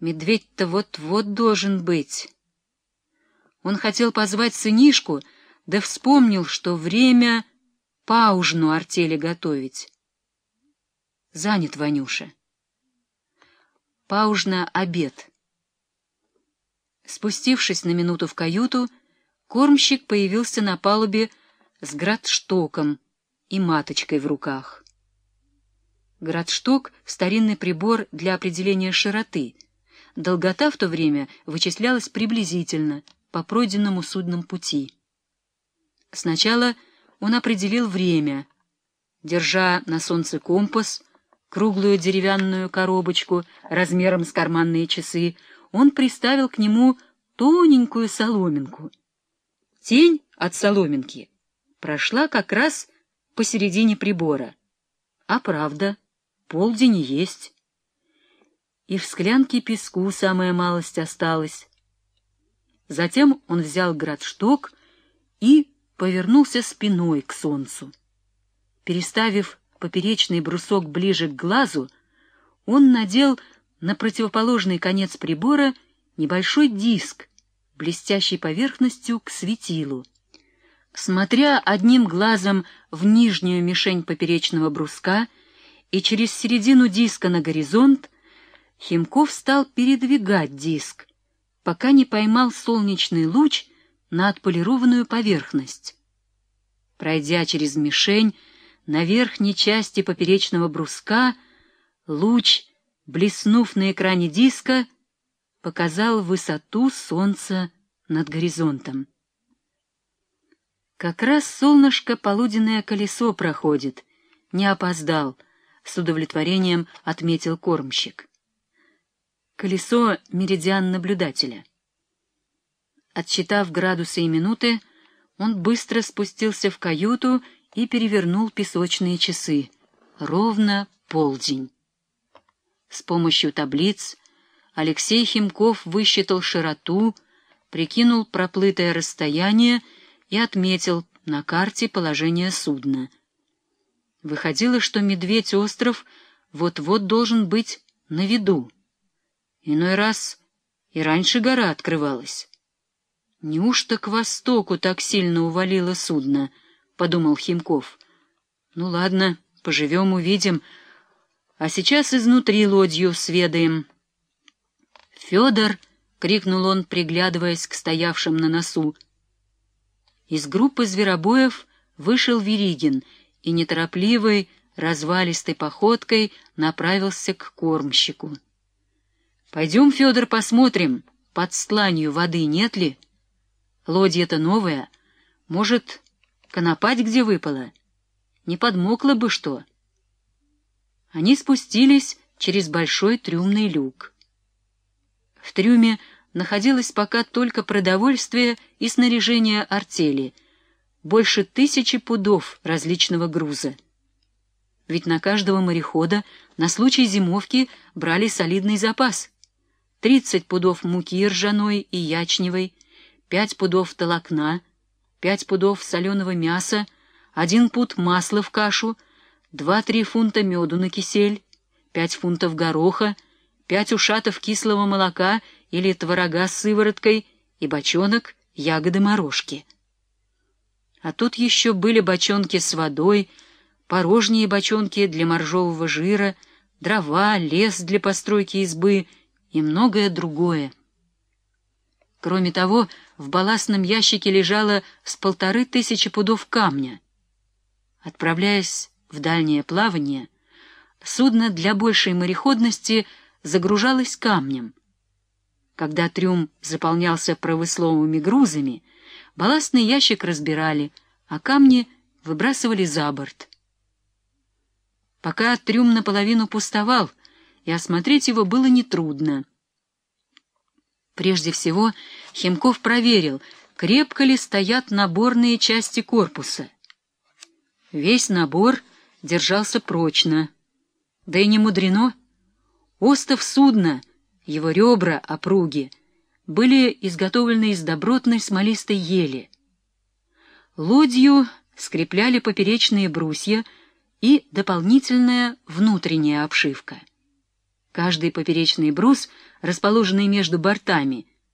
Медведь-то вот-вот должен быть. Он хотел позвать сынишку, да вспомнил, что время паужну артели готовить. Занят Ванюша. Паужна — обед. Спустившись на минуту в каюту, кормщик появился на палубе с градштоком и маточкой в руках. Градшток — старинный прибор для определения широты. Долгота в то время вычислялась приблизительно, по пройденному судном пути. Сначала он определил время, держа на солнце компас, круглую деревянную коробочку размером с карманные часы, он приставил к нему тоненькую соломинку. Тень от соломинки прошла как раз посередине прибора. А правда, полдень есть. И в склянке песку самая малость осталась. Затем он взял градшток и повернулся спиной к солнцу. Переставив поперечный брусок ближе к глазу, он надел на противоположный конец прибора небольшой диск, блестящей поверхностью к светилу. Смотря одним глазом в нижнюю мишень поперечного бруска и через середину диска на горизонт, Химков стал передвигать диск, пока не поймал солнечный луч на отполированную поверхность. Пройдя через мишень, на верхней части поперечного бруска, луч, блеснув на экране диска, показал высоту солнца над горизонтом. Как раз солнышко полуденное колесо проходит, не опоздал, с удовлетворением отметил кормщик. Колесо — меридиан наблюдателя. Отсчитав градусы и минуты, он быстро спустился в каюту и перевернул песочные часы. Ровно полдень. С помощью таблиц Алексей Химков высчитал широту, прикинул проплытое расстояние и отметил на карте положение судна. Выходило, что Медведь-остров вот-вот должен быть на виду. Иной раз и раньше гора открывалась. «Неужто к востоку так сильно увалило судно?» — подумал Химков. «Ну ладно, поживем, увидим. А сейчас изнутри лодью сведаем». «Федор!» — крикнул он, приглядываясь к стоявшим на носу. Из группы зверобоев вышел Веригин и неторопливой, развалистой походкой направился к кормщику. — Пойдем, Федор, посмотрим, под стланью воды нет ли? Лодья-то новая. Может, конопать где выпала? Не подмокло бы что? Они спустились через большой трюмный люк. В трюме находилось пока только продовольствие и снаряжение артели, больше тысячи пудов различного груза. Ведь на каждого морехода на случай зимовки брали солидный запас. 30 пудов муки ржаной и ячневой, 5 пудов толокна, 5 пудов соленого мяса, 1 пуд масла в кашу, 2-3 фунта меду на кисель, 5 фунтов гороха, 5 ушатов кислого молока или творога с сывороткой и бочонок ягоды-морожки. А тут еще были бочонки с водой, порожние бочонки для моржового жира, дрова, лес для постройки избы и многое другое. Кроме того, в балластном ящике лежало с полторы тысячи пудов камня. Отправляясь в дальнее плавание, судно для большей мореходности загружалось камнем, когда трюм заполнялся промысловыми грузами, балластный ящик разбирали, а камни выбрасывали за борт. Пока трюм наполовину пустовал, и осмотреть его было нетрудно. Прежде всего, Химков проверил, крепко ли стоят наборные части корпуса. Весь набор держался прочно. Да и не мудрено. Остов судна — его ребра, опруги, были изготовлены из добротной смолистой ели. Лодью скрепляли поперечные брусья и дополнительная внутренняя обшивка. Каждый поперечный брус, расположенный между бортами,